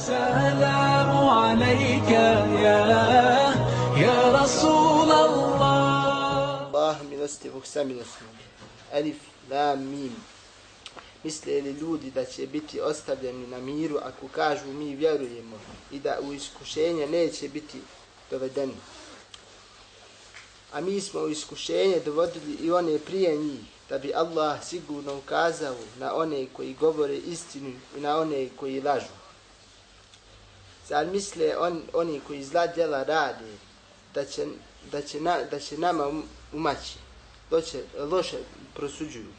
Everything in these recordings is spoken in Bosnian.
السلام عليك يا يا رسول الله Allah milosti Bog samilosni. Alif, Lam, Mim. Misle li ljudi da će biti ostavljeni na miru ako kažu mi vjerujemo i da u iskušenje neće biti dovedeni. A mi smo u iskušenje dovodili i one prije njih, da bi Allah sigurno ukazao na one koji govore istinu i na one koji lažu. Zar misle on, oni koji zla djela rade, da će, da će, na, da će nama um- umaći, loše, loše prosuđuju.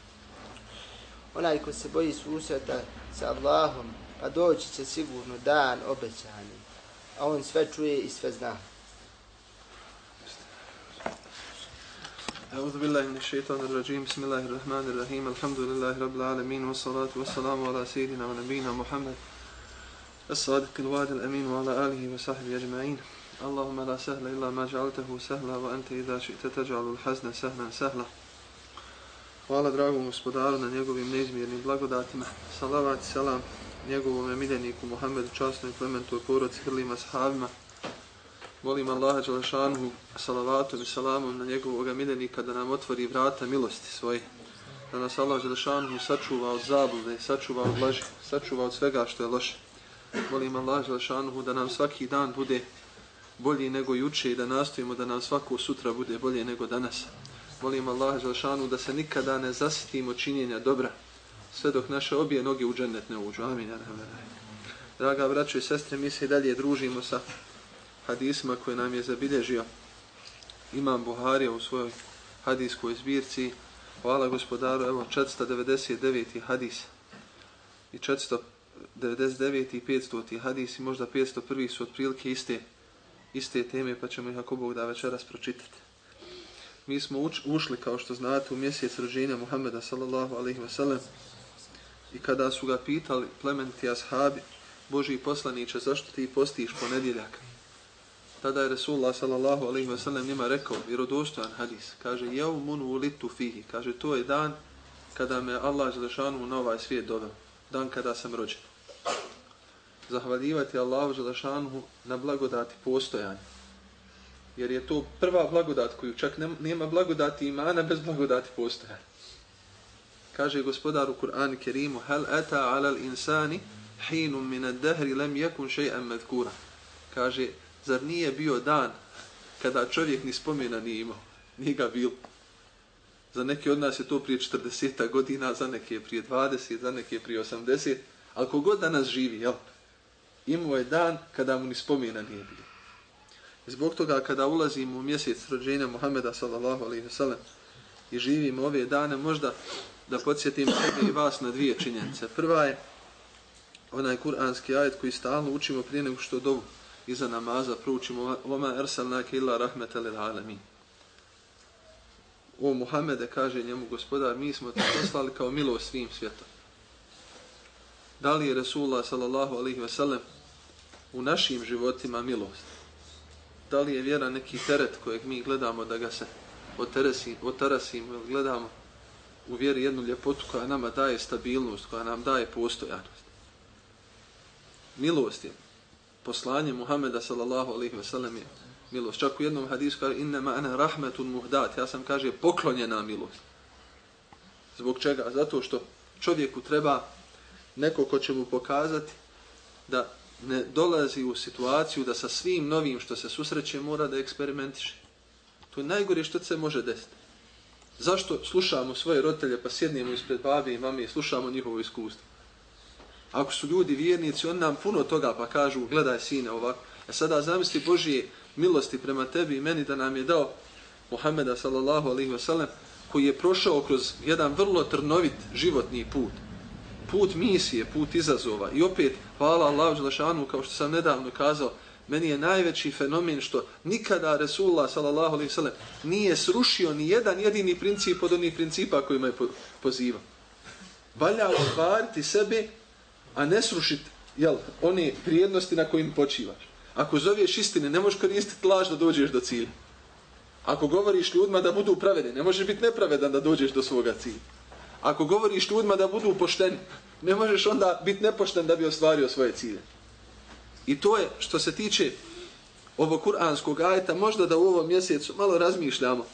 Onaj ko se boji susreta sa Allahom, pa doći će sigurno dan obećani, a on sve čuje i sve zna. أعوذ بالله من الشيطان الرجيم بسم الله الرحمن الرحيم الحمد لله رب العالمين والصلاة والسلام على سيدنا ونبينا محمد الصادق الوعد الأمين وعلى آله وصحبه أجمعين اللهم لا سهل إلا ما جعلته سهلا وأنت إذا شئت تجعل الحزن سهلا سهلا Hvala dragom gospodaru na njegovim neizmjernim blagodatima. Salavat i salam njegovom miljeniku Muhammedu, časnoj plementu, poroci, hrlima, sahabima. Molim Allaha Đalešanhu salavatom i salamom na njegovog miljenika da nam otvori vrata milosti svoje. Da nas Allah Đalešanhu sačuva od zablude, sačuva od laži, sačuva od svega što je loše. Molim Allaha Đalešanhu da nam svaki dan bude bolji nego juče i da nastojimo da nam svako sutra bude bolje nego danas. Molim Allaha Đalešanhu da se nikada ne zasitimo činjenja dobra, sve dok naše obje noge u džennet ne uđu. Amin. Draga braćo i sestre, mi se i dalje družimo sa hadisma koje nam je zabilježio Imam Buharija u svojoj hadiskoj zbirci. Hvala gospodaru, evo 499. hadis i 99. i 500. hadis i možda 501. su otprilike iste, iste teme pa ćemo ih ako Bog da večeras pročitati. Mi smo uč, ušli, kao što znate, u mjesec rođenja Muhammeda sallallahu alaihi wa sallam i kada su ga pitali plementi ashabi, Boži poslaniće, zašto ti postiš ponedjeljak? Tada je Resulullah sallallahu alaihi wa sallam njima rekao, vjerodostojan hadis, kaže, jevmun ulitu fihi, kaže, to je dan kada me Allah Želešanu na ovaj svijet doveo, dan kada sam rođen. Zahvaljivati Allahu Želešanu na blagodati postojanja. Jer je to prva blagodat koju čak nema blagodati imana bez blagodati postojanja. Kaže gospodar u Kur'anu Kerimu, hal ata ala insani hinum min ad-dahri lam yakun shay'an madhkura. Kaže, zar nije bio dan kada čovjek ni spomena nije imao, nije ga bilo. Za neke od nas je to prije 40 godina, za neke prije 20, za neke prije 80, ali kogod danas živi, jel? Imao je dan kada mu ni spomena nije bilo. Zbog toga kada ulazimo u mjesec rođenja Muhameda sallallahu alaihi wasallam i živimo ove dane, možda da podsjetim sebe i vas na dvije činjenice. Prva je onaj kuranski ajet koji stalno učimo prije nego što dovu iza namaza proučimo Oma ersalnake illa rahmeta lil alamin. O Muhammede, kaže njemu gospodar, mi smo te poslali kao milo svim svijetom. Da li je Resulullah sallallahu alaihi ve sellem u našim životima milost? Da li je vjera neki teret kojeg mi gledamo da ga se otarasimo ili gledamo u vjeri jednu ljepotu koja nama daje stabilnost, koja nam daje postojanost? Milost je poslanje Muhameda sallallahu alaihi ve sellem je milost. Čak u jednom hadisu kaže innama ana rahmetun muhdat. Ja sam kaže poklonjena milost. Zbog čega? Zato što čovjeku treba neko ko će mu pokazati da ne dolazi u situaciju da sa svim novim što se susreće mora da eksperimentiše. To je najgore što se može desiti. Zašto slušamo svoje roditelje pa sjednemo ispred babi i mami i slušamo njihovo iskustvo? Ako su ljudi vjernici, on nam puno toga pa kažu, gledaj sine ovako. A sada zamisli Božije milosti prema tebi i meni da nam je dao Muhammeda sallallahu alaihi wa sallam koji je prošao kroz jedan vrlo trnovit životni put. Put misije, put izazova. I opet, hvala Allahu Đelešanu, kao što sam nedavno kazao, meni je najveći fenomen što nikada Resulullah sallallahu alaihi ve sallam nije srušio ni jedan jedini princip od onih principa kojima je pozivao. Valja otvariti sebe a ne srušiti jel, one prijednosti na kojim počivaš. Ako zoveš istine, ne možeš koristiti laž da dođeš do cilja. Ako govoriš ljudima da budu pravedni, ne možeš biti nepravedan da dođeš do svoga cilja. Ako govoriš ljudima da budu pošteni, ne možeš onda biti nepošten da bi ostvario svoje cilje. I to je što se tiče ovog kuranskog ajeta, možda da u ovom mjesecu malo razmišljamo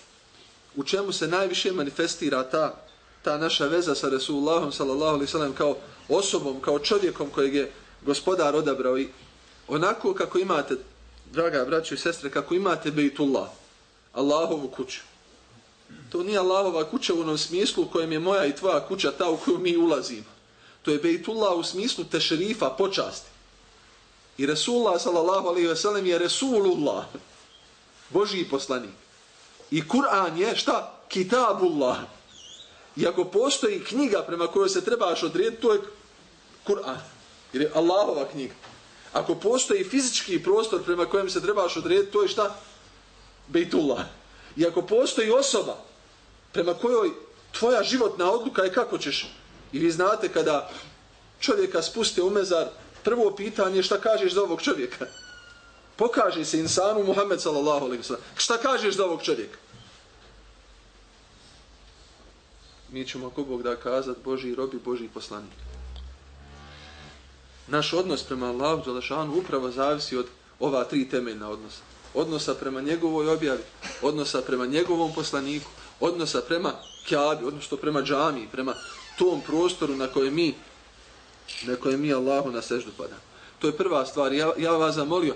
u čemu se najviše manifestira ta, ta naša veza sa Resulullahom sallallahu alaihi sallam kao osobom, kao čovjekom kojeg je gospodar odabrao i onako kako imate, draga braćo i sestre, kako imate Bejtullah, Allahovu kuću. To nije Allahova kuća u onom smislu u kojem je moja i tvoja kuća ta u koju mi ulazimo. To je Bejtullah u smislu tešerifa, počasti. I Resulullah sallallahu alaihi ve sellem je Resulullah, Božiji poslanik. I Kur'an je šta? Kitabullah. I ako postoji knjiga prema kojoj se trebaš odrediti, to je Kur'an. Jer je Allahova knjiga. Ako postoji fizički prostor prema kojem se trebaš odrediti, to je šta? Bejtullah. I ako postoji osoba prema kojoj tvoja životna odluka je kako ćeš. I vi znate kada čovjeka spuste u mezar, prvo pitanje je šta kažeš za ovog čovjeka. Pokaže se insanu Muhammed sallallahu alaihi wa Šta kažeš za ovog čovjeka? Mi ćemo ako Bog da kazat Boži robi, Boži poslanik. Naš odnos prema Allahu Đalešanu upravo zavisi od ova tri temeljna odnosa. Odnosa prema njegovoj objavi, odnosa prema njegovom poslaniku, odnosa prema kjabi, odnosno prema džami, prema tom prostoru na kojem mi na kojem mi Allahu na seždu padamo. To je prva stvar. Ja, ja vas zamolio,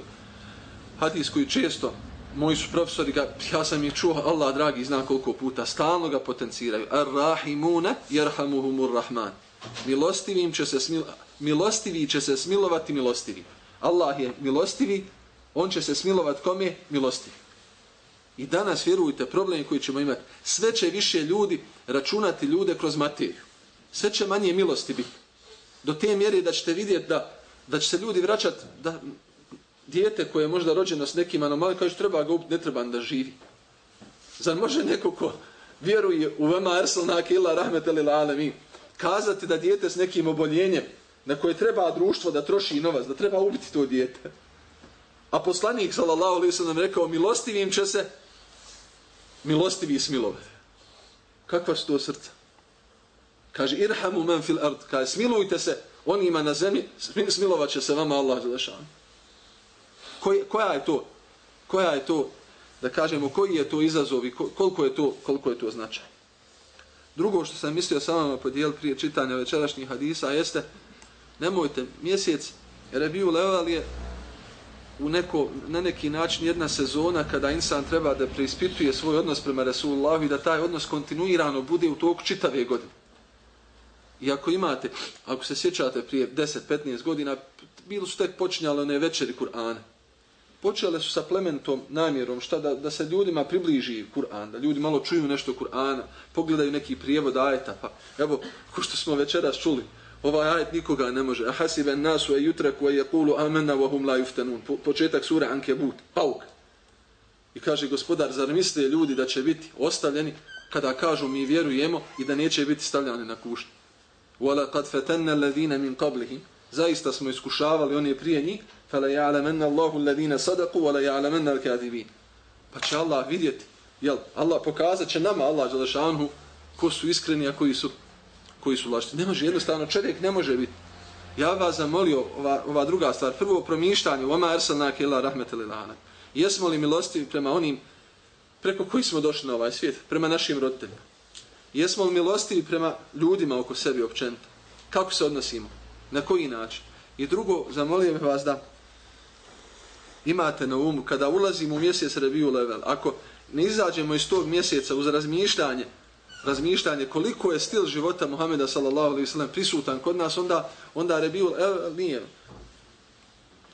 hadis koji često, moji su profesori, ga, ja sam ih čuo, Allah dragi zna koliko puta, stalno ga potenciraju. Ar-Rahimune, jerhamuhumur Rahman. Milostivim će se smil, milostivi će se smilovati milostivi. Allah je milostivi, on će se smilovat kome? Milosti. I danas, vjerujte, problemi koji ćemo imati, sve će više ljudi računati ljude kroz materiju. Sve će manje milosti biti. Do te mjere da ćete vidjeti da, da će se ljudi vraćati, da dijete koje je možda rođeno s nekim anomalijom, kaže treba ga upiti, ne treba da živi. Zar može neko ko vjeruje u vama arsalnak ila rahmetelil alemi, kazati da dijete s nekim oboljenjem, na koje treba društvo da troši novac, da treba ubiti to dijete. A poslanik, sallallahu alejhi ve sellem rekao, milostivim će se, milostivi smilovati. Kakva su to srca? Kaže, irhamu men fil ard, kaže, smilujte se onima na zemlji, smilovat će se vama Allah zalašan. Koja je to? Koja je to, da kažemo, koji je to izazov i koliko je to, koliko je to značaj? Drugo što sam mislio sa vama podijeliti prije čitanja večerašnjih hadisa jeste, nemojte, mjesec Rebiju Leval je u neko, na neki način jedna sezona kada insan treba da preispituje svoj odnos prema Resulullahu i da taj odnos kontinuirano bude u toku čitave godine. I ako imate, ako se sjećate prije 10-15 godina, bilo su tek počinjale one večeri Kur'ana. Počele su sa plementom namjerom šta da, da se ljudima približi Kur'an, da ljudi malo čuju nešto Kur'ana, pogledaju neki prijevod ajeta, pa evo, ko što smo večeras čuli, ovaj ajet nikoga ne može. Ahasiben nasu e jutreku e jekulu amena vahum la juftenun. Početak sura Ankebut, pauk. I kaže gospodar, zar misle ljudi da će biti ostavljeni kada kažu mi vjerujemo i da neće biti stavljani na kušnju. Wala kad fatanna alladhina min qablihim zaista smo iskušavali oni prije njih fala ya'lamanna Allahu alladhina sadaqu wala ya'lamanna al-kadhibin pa će Allah vidjeti jel Allah pokazat će nama Allah dželle ko su iskreni a koji su koji su lažni ne može jednostavno čovjek ne može biti ja vas zamolio ova, ova druga stvar prvo promišljanje vama arsalnaka ila rahmetel alamin jesmo li milostivi prema onim preko koji smo došli na ovaj svijet prema našim roditeljima Jesmo li milostivi prema ljudima oko sebi općenito? Kako se odnosimo? Na koji način? I drugo, zamolio bih vas da imate na umu, kada ulazimo u mjesec reviju level, ako ne izađemo iz tog mjeseca uz razmišljanje, razmišljanje koliko je stil života Muhameda sallallahu alaihi sallam prisutan kod nas, onda, onda Rebiul el, nije,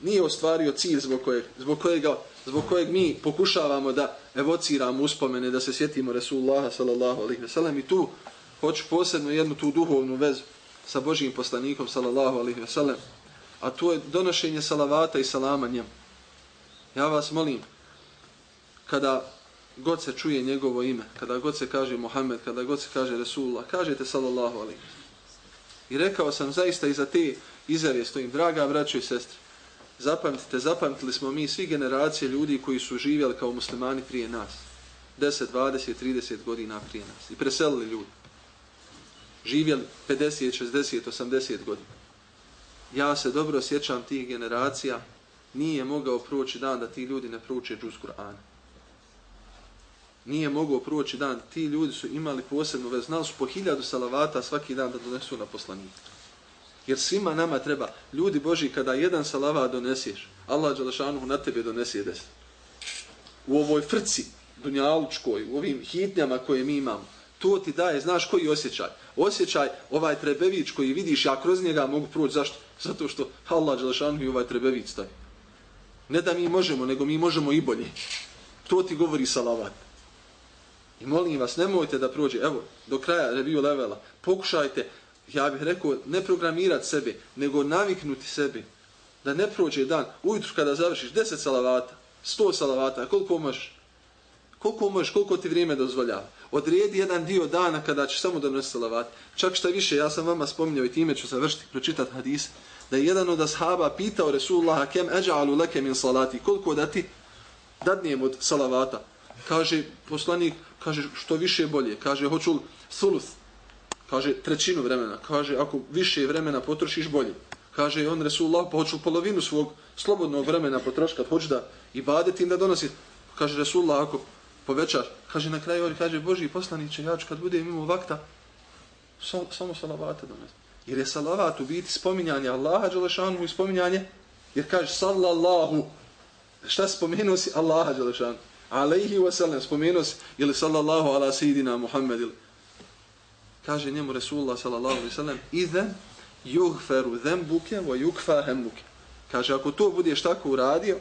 nije ostvario cilj zbog kojeg, zbog kojeg, zbog kojeg mi pokušavamo da evociramo uspomene, da se sjetimo Resulullaha sallallahu alaihi wasallam i tu hoću posebno jednu tu duhovnu vezu sa Božijim poslanikom sallallahu alaihi wasallam, a to je donošenje salavata i salama njemu. Ja vas molim, kada god se čuje njegovo ime, kada god se kaže Muhammed, kada god se kaže Resulullah, kažete sallallahu alaihi I rekao sam zaista i za te izjave stojim, draga braćo i sestre, zapamtite, zapamtili smo mi svi generacije ljudi koji su živjeli kao muslimani prije nas. 10, 20, 30 godina prije nas. I preselili ljudi. Živjeli 50, 60, 80 godina. Ja se dobro sjećam tih generacija nije mogao proći dan da ti ljudi ne prouče džuz Kur'ana. Nije mogao proći dan, ti ljudi su imali posebnu vez, znali su po hiljadu salavata svaki dan da donesu na poslanika. Jer svima nama treba, ljudi Boži, kada jedan salavat doneseš, Allah Đalašanuhu na tebe donese deset. U ovoj frci, dunjalučkoj, u ovim hitnjama koje mi imamo, to ti daje, znaš koji osjećaj? Osjećaj ovaj trebević koji vidiš, ja kroz njega mogu proći, zašto? Zato što Allah Đalašanuhu i ovaj trebević stavi. Ne da mi možemo, nego mi možemo i bolje. To ti govori salavat. I molim vas, nemojte da prođe, evo, do kraja review levela, pokušajte, ja bih rekao, ne programirati sebe, nego naviknuti sebi, da ne prođe dan, ujutru kada završiš 10 salavata, 100 salavata, koliko možeš? Koliko možeš, koliko ti vrijeme dozvoljava? Odredi jedan dio dana kada ćeš samo donositi salavat. Čak šta više, ja sam vama spominjao i time ću završiti, pročitati hadis, da je jedan od ashaba pitao Resulullah kem eđa'alu leke min salati, koliko da ti dadnijem od salavata. Kaže poslanik, kaže što više bolje, kaže hoću sulus, kaže trećinu vremena, kaže ako više vremena potrošiš bolje. Kaže on Resulullah, pa hoću polovinu svog slobodnog vremena potroškat, hoću da i badetim da donosi. Kaže Resulullah, ako povećaš, kaže na kraju, kaže Boži poslaniće, ja ću kad budem imao vakta, samo, samo salavate donesti. Jer je salavat u biti spominjanje Allaha Đelešanu i spominjanje, jer kaže sallallahu, šta spomenuo si Allaha Đelešanu? Alaihi wasallam, spomenuo se, ili sallallahu ala sidina Muhammed, ili kaže njemu Resulullah sallallahu alaihi wasallam, idem yughferu zembuke wa yukfa hembuke. Kaže, ako to budeš tako uradio,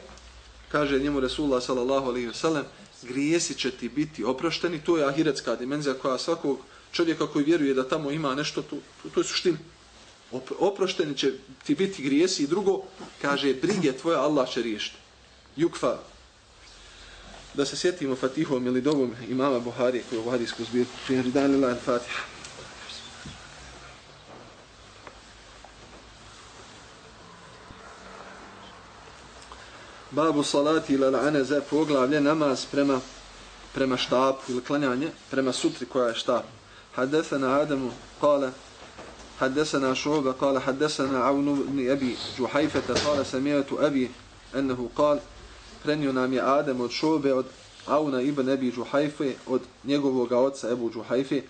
kaže njemu Resulullah sallallahu alaihi wasallam, grijesi će ti biti oprošteni, to je ahiretska dimenzija koja svakog čovjeka koji vjeruje da tamo ima nešto, to, to, to je suština. Oprošteni će ti biti grijesi i drugo, kaže, brige tvoje Allah će riješiti. Yukfa Da se sjetimo Fatihom ili dobom imama Buhari koji je u hadijsku zbirku. Prije ridan lila Fatiha. Babu salati ila l'anaza poglavlje namaz prema prema štapu ili klanjanje prema sutri koja je štap. Hadesana Adamu kala حدثنا شعوبة قال حدثنا عون بن أبي جحيفة قال سمعت أبي أنه قال prenio nam je Adem od Šobe, od Auna ibn Ebi Džuhajfe, od njegovog oca Ebu Džuhajfe,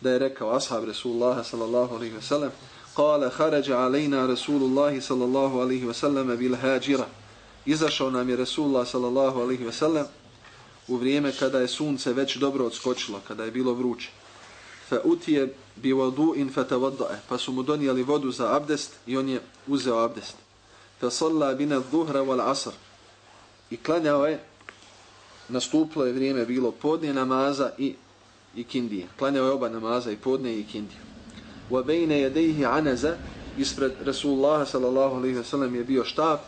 da je rekao ashab Resulullah sallallahu alaihi ve sellem, Kale, haređa alejna Resulullahi sallallahu alaihi ve sellem bil hađira. Izašao nam je Resulullah sallallahu alaihi ve sellem u vrijeme kada je sunce već dobro odskočilo, kada je bilo vruće. Fa utije bi vodu in fe te vodae. Pa su mu donijeli vodu za abdest i on je uzeo abdest. Fa salla bina dhuhra wal asr. I klanjao je, nastuplo je vrijeme bilo podnije namaza i, i kindije. Klanjao je oba namaza i podnije i kindije. Wa bejne jedejhi anaza, ispred Rasulullah sallallahu alaihi wasallam je bio štab,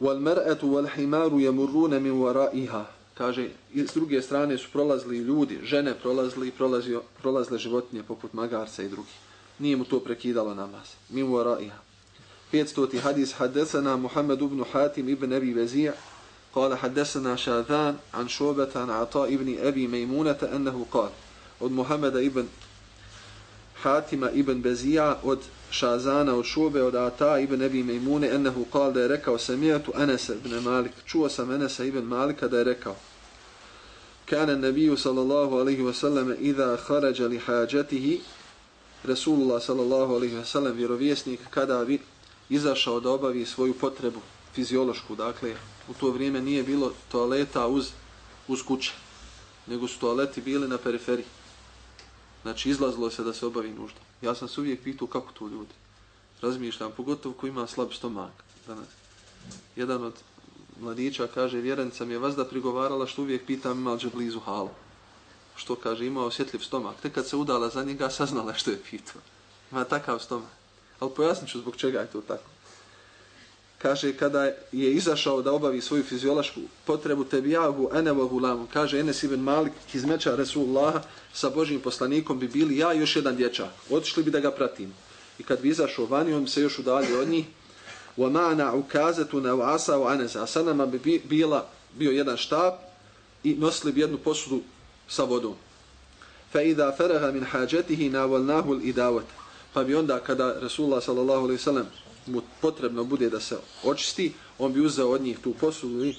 wal mar'atu wal himaru yamurruna min wara'iha kaže s druge strane su prolazili ljudi žene prolazili prolazio prolazile životinje poput magarca i drugi nije mu to prekidalo namaz min wara'iha 500 حديث حدثنا محمد بن حاتم ابن أبي بزيع قال حدثنا شاذان عن شعبة عن عطاء ابن أبي ميمونة أنه قال ود محمد ابن حاتم ابن بزيع ود شاذان وشعبة ود عطاء ابن أبي ميمونة أنه قال ديركا وسمعت أنس ابن مالك. شو سمع أنس ابن مالك؟ ديركا كان النبي صلى الله عليه وسلم إذا خرج لحاجته رسول الله صلى الله عليه وسلم في كذا izašao da obavi svoju potrebu fiziološku dakle u to vrijeme nije bilo toaleta uz, uz kuće nego su toaleti bili na periferiji Znači, izlazilo se da se obavi nužda. Ja sam se uvijek pitao kako to ljudi. Razmišljam, pogotovo ko ima slab stomak. Danas. Jedan od mladića kaže, vjerenica mi je vas da prigovarala što uvijek pitam ima li blizu halu. Što kaže, ima osjetljiv stomak. Tek kad se udala za njega, saznala što je pitao. Ima takav stomak. Ali pojasnit ću zbog čega je to tako. Kaže kada je izašao da obavi svoju fiziološku potrebu tebijahu enevo gulamu kaže Enes ibn Malik iz Resulullaha sa Božim poslanikom bi bili ja i još jedan dječak. Otišli bi da ga pratim. I kad bi izašao vani on bi se još udalio od njih. Wa ma'ana ukazetu na asa u aneza a sa nama bi bila, bio jedan štab i nosili bi jednu posudu sa vodom. Fa idha faraha min hajatihi nawalnahu al-idawat pa bi onda kada Resulullah sallallahu alejhi ve sellem mu potrebno bude da se očisti, on bi uzeo od njih tu posudu i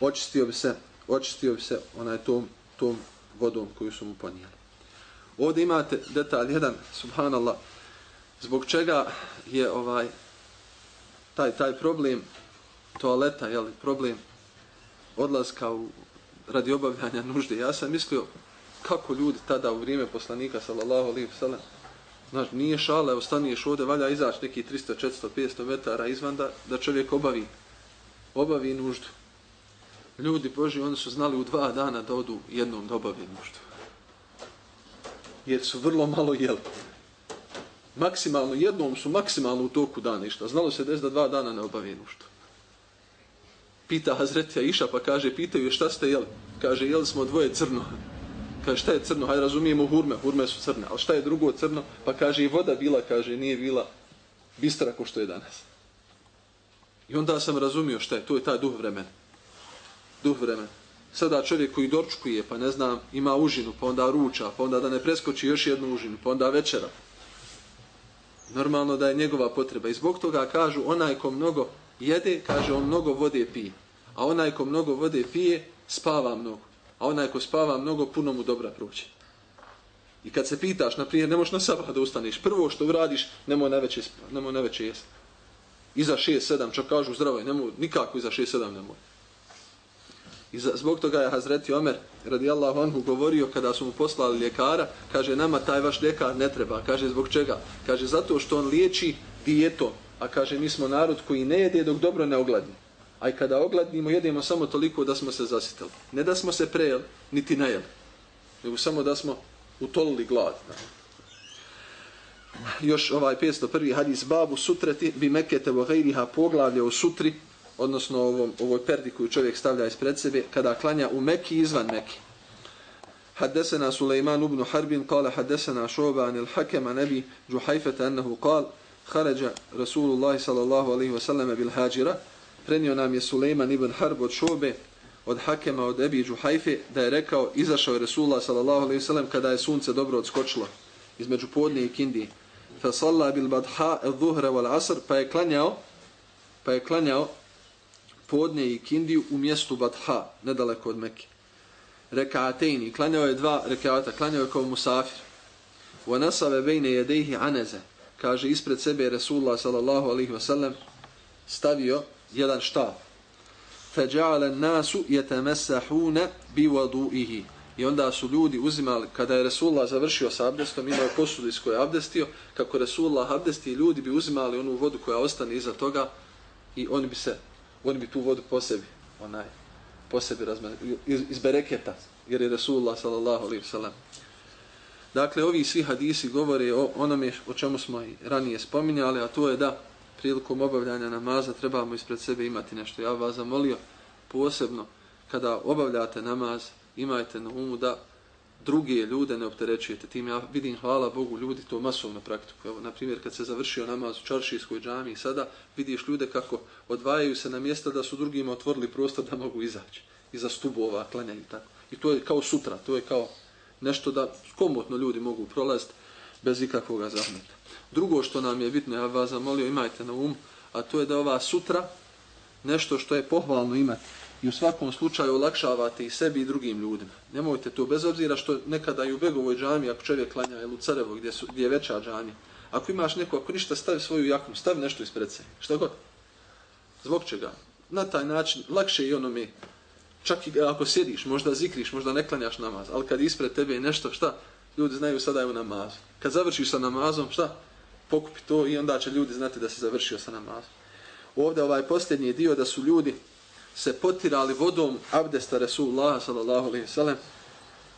očistio bi se, očistio bi se onaj tom, tom vodom koju su mu ponijeli. Ovdje imate detalj jedan, subhanallah, zbog čega je ovaj taj taj problem toaleta, je li problem odlaska u radi obavljanja nužde. Ja sam mislio kako ljudi tada u vrijeme poslanika sallallahu alejhi ve sellem Znaš, nije šala, evo staniješ ovdje, valja izaći neki 300, 400, 500 metara izvan da, da čovjek obavi, obavi nuždu. Ljudi Boži, oni su znali u dva dana da odu jednom da obavi nuždu. Jer su vrlo malo jeli. Maksimalno, jednom su maksimalno u toku dana išta. Znalo se des da dva dana ne obavi nuždu. Pita Hazretija Iša pa kaže, pitaju je šta ste jeli? Kaže, jeli smo dvoje crno. Kaže, šta je crno? Hajde, razumijemo hurme, hurme su crne. Ali šta je drugo crno? Pa kaže, i voda bila, kaže, nije bila bistra ko što je danas. I onda sam razumio šta je, to je taj duh vremena. Duh vremena. Sada čovjek koji dorčkuje, pa ne znam, ima užinu, pa onda ruča, pa onda da ne preskoči još jednu užinu, pa onda večera. Normalno da je njegova potreba. I zbog toga kažu, onaj ko mnogo jede, kaže, on mnogo vode pije. A onaj ko mnogo vode pije, spava mnogo a onaj ko spava mnogo, puno mu dobra proći. I kad se pitaš, na primjer, ne možeš na sabah da ustaneš, prvo što uradiš, nemoj najveće, nemoj najveće jesti. Iza 6-7, čak kažu zdravo, nemoj, nikako iza 6-7 nemoj. I za, zbog toga je Hazreti Omer, radijallahu anhu, govorio kada su mu poslali ljekara, kaže, nama taj vaš ljekar ne treba. Kaže, zbog čega? Kaže, zato što on liječi dijetom. A kaže, mi smo narod koji ne jede dok dobro ne ogladni. A i kada ogladnimo, jedemo samo toliko da smo se zasitali. Ne da smo se prejeli, niti najeli. Nego samo da smo utolili glad. Još ovaj 501. hadis babu sutreti bi mekete vo gajriha poglavlje u sutri, odnosno ovom, ovoj perdi koju čovjek stavlja ispred sebe, kada klanja u Meki izvan Meki. حدثنا سليمان بن حرب قال حدثنا شعبة عن الحكم عن أبي جحيفة أنه قال خرج رسول الله صلى الله عليه وسلم بالهاجرة prenio nam je Sulejman ibn Harb od Šobe, od Hakema, od Ebi Džuhajfe, da je rekao, izašao je Resulullah sallallahu kada je sunce dobro odskočilo između podne i kindi. Fasalla bil badha el zuhra wal asr, pa je klanjao, pa je klanjao podne i kindi u mjestu badha, nedaleko od Mekke. Rekatejni, klanjao je dva rekata, klanjao je kao musafir. Wa nasave bejne jedejhi aneze, kaže ispred sebe Resulullah sallallahu alaihi wa stavio jedan štav. Feđa'ale nasu jetemesahune bi vadu'ihi. I onda su ljudi uzimali, kada je Resulullah završio sa abdestom, imao je posudu iz koje je abdestio, kako Resulullah abdesti, ljudi bi uzimali onu vodu koja ostane iza toga i oni bi se, oni bi tu vodu po sebi, onaj, po sebi razme, iz, iz bereketa, jer je Resulullah sallallahu alaihi sallam. Dakle, ovi svi hadisi govore o onome o čemu smo i ranije spominjali, a to je da prilikom obavljanja namaza trebamo ispred sebe imati nešto. Ja vas zamolio posebno kada obavljate namaz, imajte na umu da druge ljude ne opterećujete. Tim ja vidim, hvala Bogu, ljudi to masovno praktikuju. Evo, na primjer, kad se završio namaz u Čaršijskoj džami, sada vidiš ljude kako odvajaju se na mjesta da su drugima otvorili prostor da mogu izaći. Iza stubova, klanjaju tako. I to je kao sutra, to je kao nešto da komotno ljudi mogu prolaziti bez ikakvog zahmeta. Drugo što nam je bitno, ja vas zamolio, imajte na um, a to je da ova sutra nešto što je pohvalno imati i u svakom slučaju olakšavate i sebi i drugim ljudima. Nemojte to, bez obzira što nekada i u Begovoj džami, ako čovjek klanja ili u Carevo gdje, su, gdje je veća džami, ako imaš neko, ako ništa, stavi svoju jaknu, stavi nešto ispred se. Šta god? Zbog čega? Na taj način, lakše i ono mi, čak i ako sjediš, možda zikriš, možda ne klanjaš namaz, ali kad ispred tebe je nešto, šta? Ljudi znaju sada je u namazu. Kad završiš sa namazom, šta? Pokupi to i onda će ljudi znati da se završio sa namazom. Ovdje ovaj posljednji dio da su ljudi se potirali vodom abdesta Resulullah sallallahu alaihi sallam.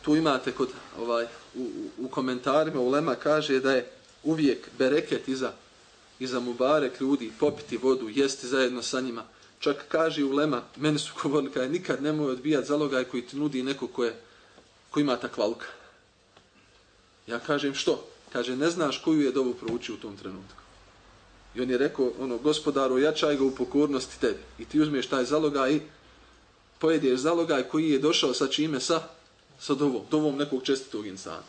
Tu imate kod ovaj u, u komentarima ulema kaže da je uvijek bereket iza, iza mubarek ljudi popiti vodu, jesti zajedno sa njima. Čak kaže ulema, meni su govorili kada nikad nemoj odbijati zalogaj koji ti nudi neko ko, je, ko ima takvalka. Ja kažem što? Kaže, ne znaš koju je dovu proučio u tom trenutku. I on je rekao, ono, gospodaru, jačaj ga u pokornosti tebi. I ti uzmeš taj zalogaj i pojedeš zalogaj koji je došao sa čime sa, sa dovom, dovom nekog čestitog insana.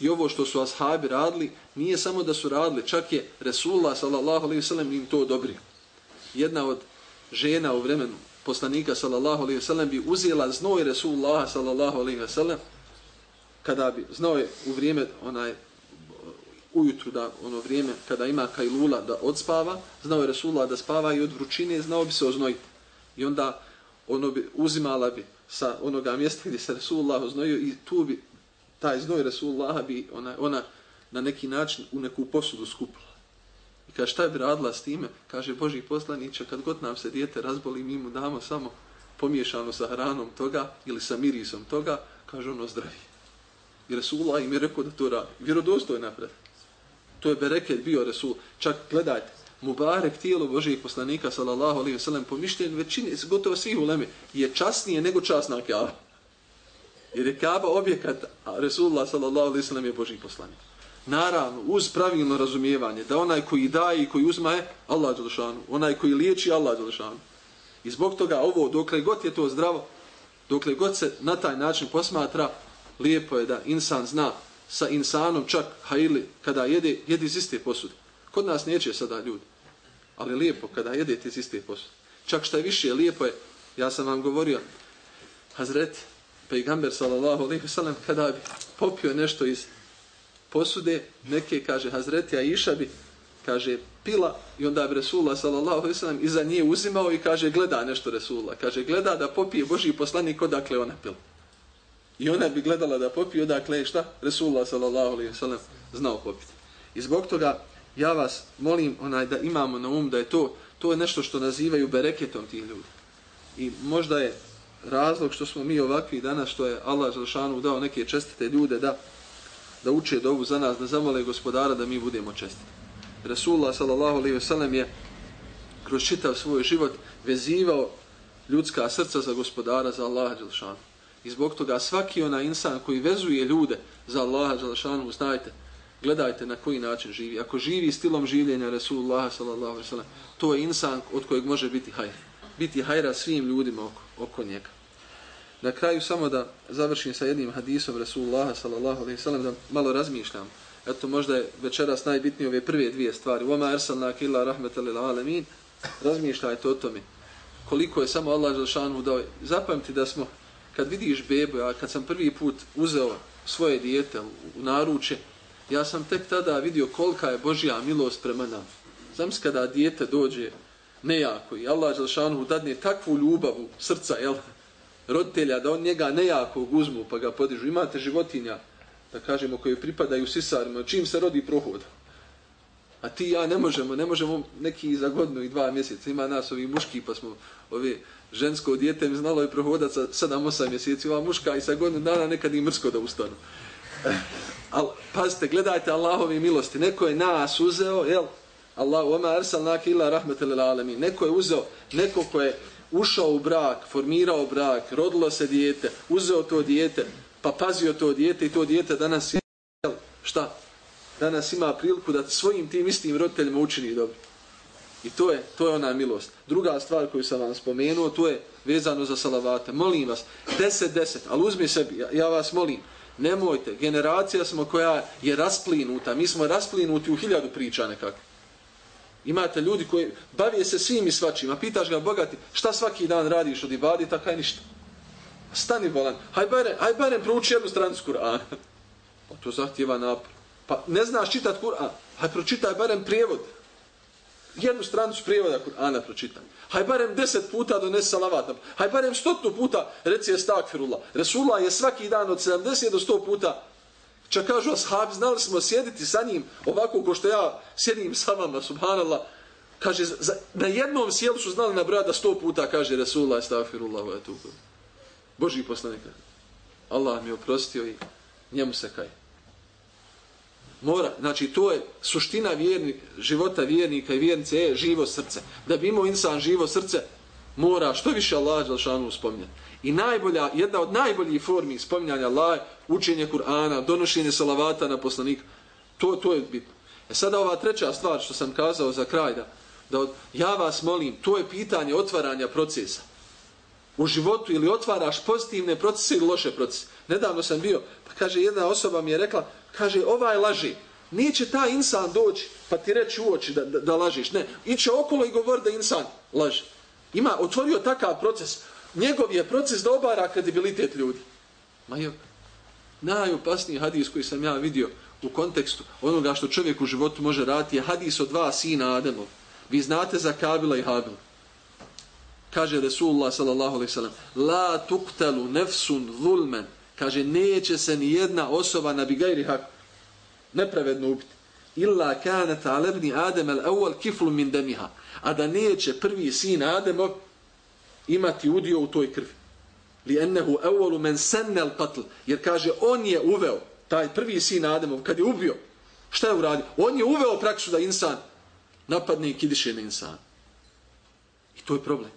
I ovo što su ashabi radili, nije samo da su radili, čak je Resulullah sallallahu im to odobrio. Jedna od žena u vremenu poslanika sallallahu bi uzela znoj Resulullah sallallahu kada bi, znao je u vrijeme onaj ujutru da ono vrijeme kada ima kajlula da odspava, znao je Resulullah da spava i od vrućine znao bi se oznojiti. I onda ono bi uzimala bi sa onoga mjesta gdje se Resulullah oznojio i tu bi taj znoj Resulullah bi ona, ona na neki način u neku posudu skupila. I kaže šta bi radila s time? Kaže Boži poslaniće kad god nam se dijete razboli mi mu damo samo pomiješano sa hranom toga ili sa mirisom toga, kaže ono zdravi. I Resulullah im je rekao da to radi. Vjerodostojna predata. napred. To je bereket bio Resul. Čak gledajte, Mubarek tijelo Božijeg poslanika sallallahu alaihi wa po mišljenju većini, gotovo svih uleme, je časnije nego časna kjava. Jer je Kaaba objekat, a Resulullah sallallahu alaihi sallam je Boži poslanik. Naravno, uz pravilno razumijevanje, da onaj koji daje i koji uzma je Allah Đelešanu. Onaj koji liječi Allah Đelešanu. I zbog toga ovo, dokle god je to zdravo, dokle god se na taj način posmatra, lijepo je da insan zna sa insanom čak hajili kada jede, jede iz iste posude. Kod nas neće sada ljudi. Ali lijepo kada jedete iz iste posude. Čak što je više, lijepo je, ja sam vam govorio, Hazret, pejgamber sallallahu alejhi ve sellem kada bi popio nešto iz posude, neke kaže Hazreti Aisha bi kaže pila i onda bi Resulullah sallallahu alejhi ve sellem iza nje uzimao i kaže gleda nešto Resula. kaže gleda da popije Boži poslanik odakle ona pila. I ona bi gledala da popije odakle šta Resulullah sallallahu znao popiti. I zbog toga ja vas molim onaj da imamo na um da je to to je nešto što nazivaju bereketom tih ljudi. I možda je razlog što smo mi ovakvi danas, što je Allah Želšanu dao neke čestite ljude da da uče dovu za nas, da zamole gospodara da mi budemo čestiti. Resulullah sallallahu alaihi wasallam je kroz čitav svoj život vezivao ljudska srca za gospodara, za Allaha Đelšanu. I zbog toga svaki onaj insan koji vezuje ljude za Allaha Đalešanu, znajte, gledajte na koji način živi. Ako živi stilom življenja Rasulullah sallallahu alaihi wasallam, to je insan od kojeg može biti hajr. Biti hajra svim ljudima oko, oko njega. Na kraju samo da završim sa jednim hadisom Rasulullah sallallahu alejhi ve sellem da malo razmišljam. Eto možda je večeras najbitnije ove prve dvije stvari. Wa ma arsalnaka illa rahmatan lil alamin. Razmišljajte o tome. Koliko je samo Allah Đalešanu dao. Zapamti da smo kad vidiš bebu, ja kad sam prvi put uzeo svoje dijete u, naruče, ja sam tek tada vidio kolika je Božja milost prema nam. Znam kada dijete dođe nejako i Allah Želšanu dadne takvu ljubavu srca, jel? roditelja da on njega nejako uzmu pa ga podižu. Imate životinja, da kažemo, koji pripadaju sisarima, čim se rodi prohod. A ti ja ne možemo, ne možemo neki za godinu i dva mjeseca. Ima nas ovi muški pa smo ove žensko dijete mi znalo je prohodat sa 7-8 mjeseci. Ova muška i sa godinu dana nekad i mrsko da ustanu. Al, pazite, gledajte Allahove milosti. Neko je nas uzeo, jel? Allahu oma arsalnaka ila rahmetel alamin. Neko je uzeo, neko ko je ušao u brak, formirao brak, rodilo se dijete, uzeo to dijete, pa pazio to dijete i to dijete danas je, šta? Danas ima priliku da svojim tim istim roditeljima učini dobro. I to je, to je ona milost. Druga stvar koju sam vam spomenuo, to je vezano za salavate. Molim vas, deset, deset, ali uzmi sebi, ja, ja vas molim, nemojte, generacija smo koja je rasplinuta, mi smo rasplinuti u hiljadu priča nekako. Imate ljudi koji bavije se svim i svačim, a pitaš ga bogati, šta svaki dan radiš od ibadita, kaj ništa. Stani volan, haj barem, haj barem prouči jednu stranicu Kur'ana. Pa to zahtjeva napor. Pa ne znaš čitat Kur'an, haj pročitaj barem prijevod. Jednu stranicu prijevoda Kur'ana pročitaj. Haj barem deset puta donesi salavat. Haj barem stotnu puta reci estakfirullah. Resulullah je svaki dan od 70 do 100 puta Čak kažu ashab, znali smo sjediti sa njim ovako ko što ja sjedim sa vama, subhanallah. Kaže, za, na jednom sjelu su znali na brada sto puta, kaže Rasulullah, stafirullah, je tu. Boži poslanika. Allah mi oprostio i njemu se kaj. Mora, znači to je suština vjerni, života vjernika i vjernice je živo srce. Da bi imao insan živo srce, mora što više Allah Đelšanu spominjati. I najbolja, jedna od najboljih formi spominjanja Allah učenje Kur'ana, donošenje salavata na poslanika. To, to je bitno. E sada ova treća stvar što sam kazao za kraj, da, da od, ja vas molim, to je pitanje otvaranja procesa. U životu ili otvaraš pozitivne procese ili loše procese. Nedavno sam bio, pa kaže, jedna osoba mi je rekla, kaže, ovaj laži, neće ta insan doći pa ti reći u oči da, da, da lažiš. Ne, iće okolo i govori da insan laži. Ima, otvorio takav proces. Njegov je proces da obara kredibilitet ljudi. Ma je najopasniji hadis koji sam ja vidio u kontekstu onoga što čovjek u životu može raditi je hadis od dva sina Ademov. Vi znate za Kabila i Habila. Kaže Resulullah sallallahu alaihi sallam La tuktelu nefsun zulmen Kaže neće se ni jedna osoba na bigajri hak nepravedno ubiti. Illa kanat alebni Adem al awal kiflu min demiha. A da neće prvi sin Ademov imati udio u toj krvi. Li ennehu awalu men senne al qatl. Jer kaže on je uveo taj prvi sin Ademov kad je ubio. Šta je uradio? On je uveo praksu da insan napadne i kidiše na insan. I to je problem.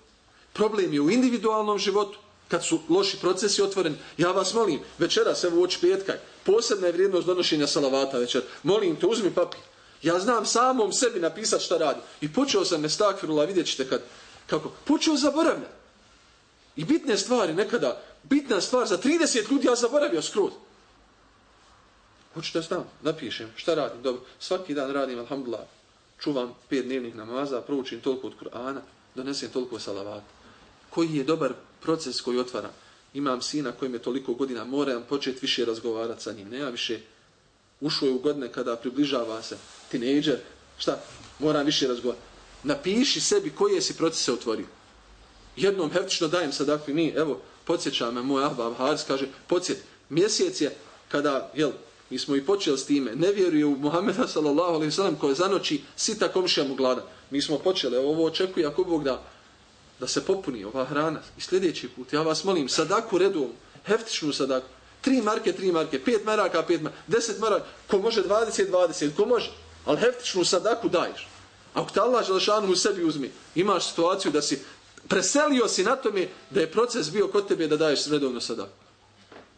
Problem je u individualnom životu, kad su loši procesi otvoreni. Ja vas molim, večeras, evo uoči petka, posebna je vrijednost donošenja salavata večer. Molim te, uzmi papir. Ja znam samom sebi napisati šta radi. I počeo sam me vidjet ćete kad, kako. Počeo zaboravljati. I bitne stvari, nekada, bitna stvar za 30 ljudi ja zaboravio skroz. Hoćete znam, napišem, šta radim, dobro. Svaki dan radim, alhamdulillah, čuvam pet dnevnih namaza, proučim toliko od Kur'ana, donesem toliko salavata. Koji je dobar proces koji otvara? Imam sina kojim je toliko godina, moram početi više razgovarati sa njim. Nema više, ušao je u godine kada približava se tinejdžer, šta? Moram više razgovarati. Napiši sebi koji je si proces otvorio. Jednom heftično dajem sadaku i mi, evo, podsjeća me moj ahbab Haris, kaže, podsjet, mjesec je kada, jel, Mi smo i počeli s time. Ne vjeruje u Muhammeda sallallahu alaihi sallam koje zanoći sita komšija mu glada. Mi smo počeli. Ovo očekuje ako Bog da, da se popuni ova hrana. I sljedeći put, ja vas molim, sadaku redom, heftičnu sadaku. Tri marke, tri marke, pet maraka, pet maraka, deset maraka. Ko može dvadeset, dvadeset, ko može. Ali heftičnu sadaku daješ. Ako te Allah želešanu u sebi uzmi, imaš situaciju da si preselio si na tome da je proces bio kod tebe da daješ redovno sadaku.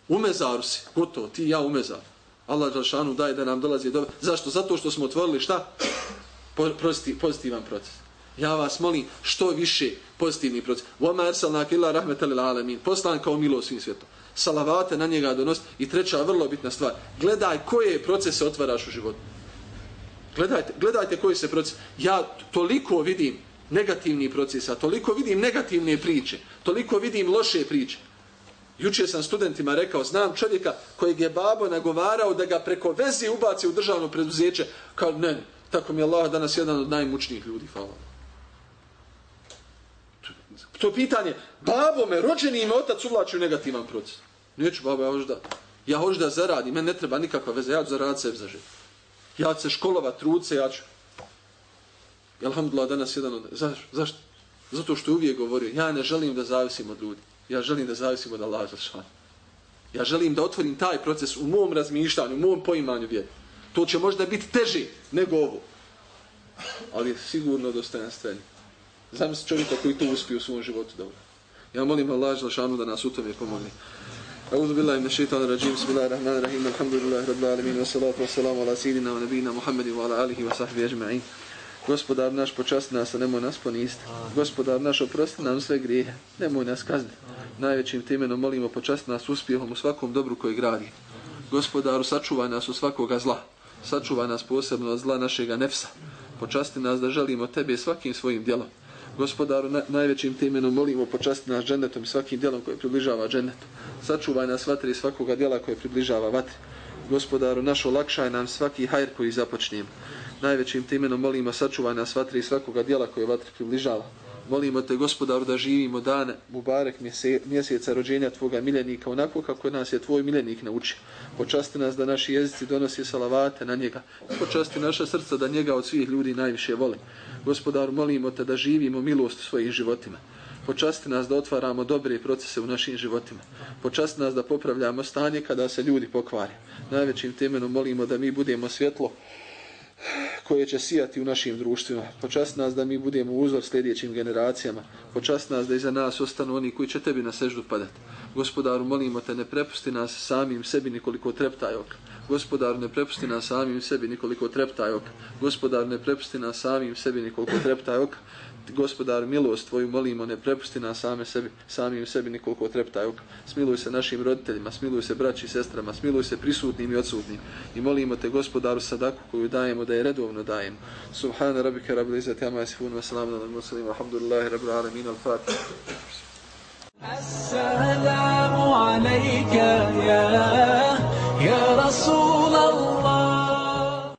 U mezaru si, gotovo, ti ja u mezaru. Allah Želešanu daje da nam dolazi dobro. Zašto? Zato što smo otvorili šta? pozitivan proces. Ja vas molim što više pozitivni proces. Voma ersalnak illa rahmetel alamin. Poslan kao milo svim svijetom. Salavate na njega donost. I treća vrlo bitna stvar. Gledaj koje procese otvaraš u životu. Gledajte, gledajte koji se proces. Ja toliko vidim negativni procesa, toliko vidim negativne priče, toliko vidim loše priče. Juče sam studentima rekao, znam čovjeka kojeg je babo nagovarao da ga preko vezi ubaci u državno preduzeće. Kao, ne, ne, tako mi je Allah danas jedan od najmučnijih ljudi, hvala. To pitanje, babo me, rođeni ime otac uvlači u negativan proces. Neću, babo, ja hoću da, ja hoću da zaradim, meni ne treba nikakva veza, ja ću zaraditi sebi za život. Ja ću se školovat, truce, se, ja ću. Alhamdulillah, danas jedan od... Zašto? Zašto? Zato što je uvijek govorio, ja ne želim da zavisim od ljudi ja želim da zavisim od Allaha Želšana. Ja želim da otvorim taj proces u mom razmišljanju, u mom poimanju vjeru. To će možda biti teže nego ovo. Ali sigurno dostojanstveni. Znam se čovjeka koji to uspije u svom životu dobro. Ja molim Allah Želšanu da nas u tome pomogne. أعوذ بالله من الشيطان الرجيم بسم الله الرحمن الرحيم الحمد لله رب العالمين والصلاة والسلام على سيدنا ونبينا محمد وعلى آله وصحبه أجمعين Gospodar naš počasti nas, a nemoj nas poniste. Gospodar naš oprosti nam sve grijehe, nemoj nas kazniti. Najvećim temenom molimo počasti nas uspjehom u svakom dobru koji gradi. Gospodaru sačuvaj nas u svakoga zla. Sačuvaj nas posebno od zla našega nefsa. Počasti nas da želimo tebe svakim svojim djelom. Gospodaru na, najvećim temenom molimo počasti nas džennetom i svakim djelom koje približava džennetu. Sačuvaj nas vatri svakoga djela koje približava vatri. Gospodaru naš olakšaj nam svaki hajr koji započnijemo. najvećim te imenom molimo sačuvaj nas vatri svakoga djela koje vatri približava. Molimo te gospodaru da živimo dane Mubarek mjeseca rođenja tvoga miljenika onako kako nas je tvoj miljenik naučio. Počasti nas da naši jezici donosi salavate na njega. Počasti naša srca da njega od svih ljudi najviše vole. Gospodaru molimo te da živimo milost u svojim životima. Počasti nas da otvaramo dobre procese u našim životima. Počasti nas da popravljamo stanje kada se ljudi pokvari. Najvećim temenom molimo da mi budemo svjetlo koje će sijati u našim društvima. Počast nas da mi budemo uzor sljedećim generacijama. Počast nas da iza nas ostanu oni koji će tebi na seždu padati. Gospodaru, molimo te, ne prepusti nas samim sebi nikoliko treptaj oka. Gospodaru, ne prepusti nas samim sebi nikoliko treptaj oka. Gospodaru, ne prepusti nas samim sebi nikoliko treptaj oka gospodar milost tvoju molimo, ne prepusti nas same sebi, sami u sebi nikoliko treptaju. Smiluj se našim roditeljima, smiluj se braći i sestrama, smiluj se prisutnim i odsutnim. I molimo te gospodaru sadaku koju dajemo, da je redovno dajemo. Subhana rabbika rabbil izzati amma yasifun wa salamun alal mursalin walhamdulillahi rabbil alamin al-fatih. السلام عليك يا يا رسول